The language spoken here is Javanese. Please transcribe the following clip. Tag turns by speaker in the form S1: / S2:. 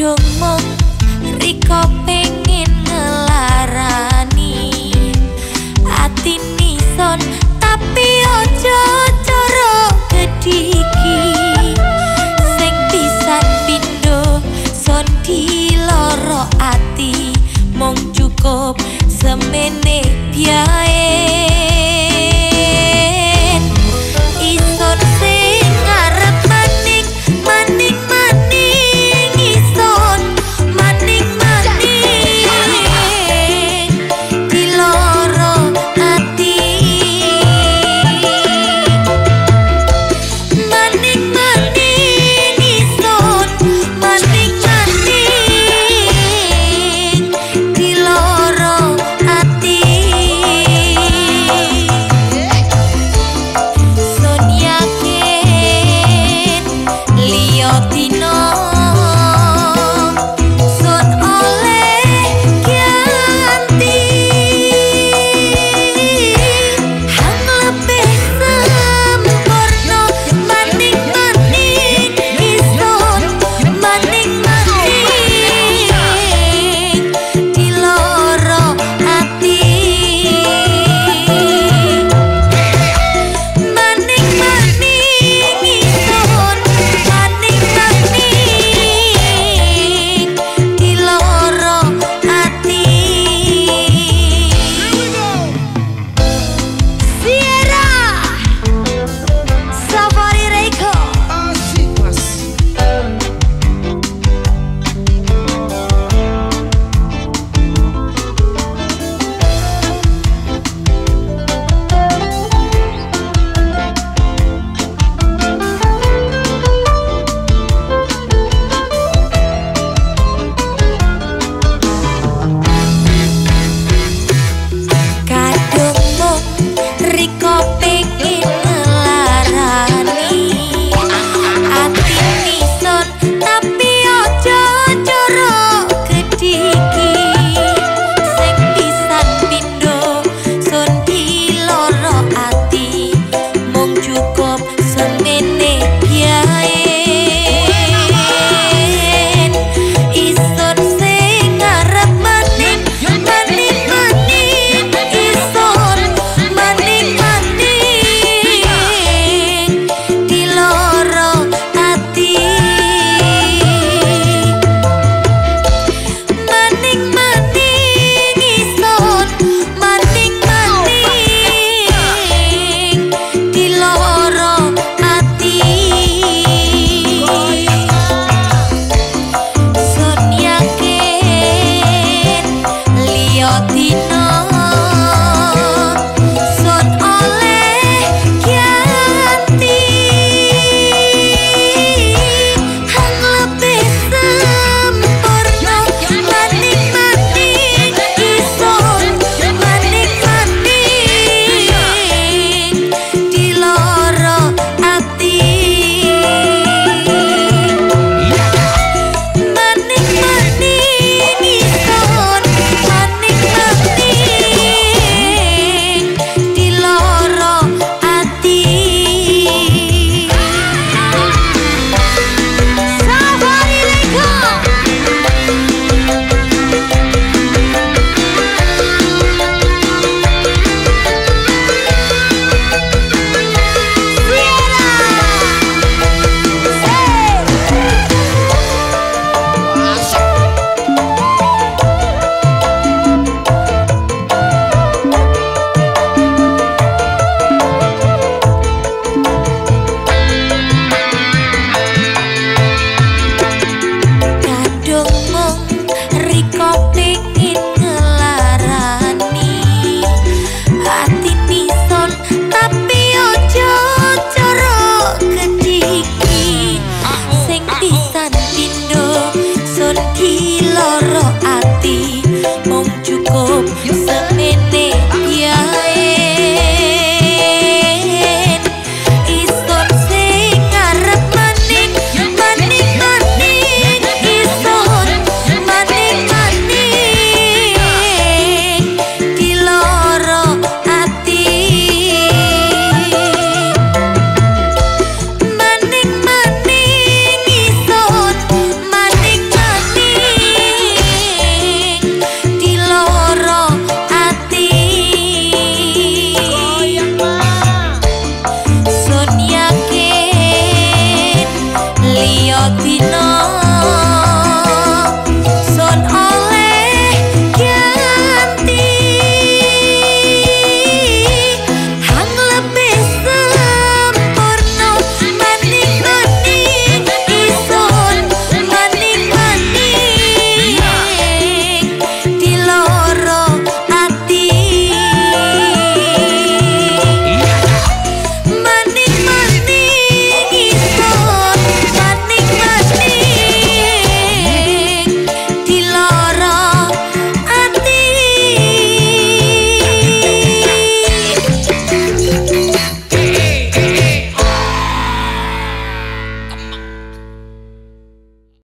S1: domong riko pengin ngelarani. Ati nison tapi ojo coro gediki sing pisan pindo son di loro ati. Mung cukup semene biaya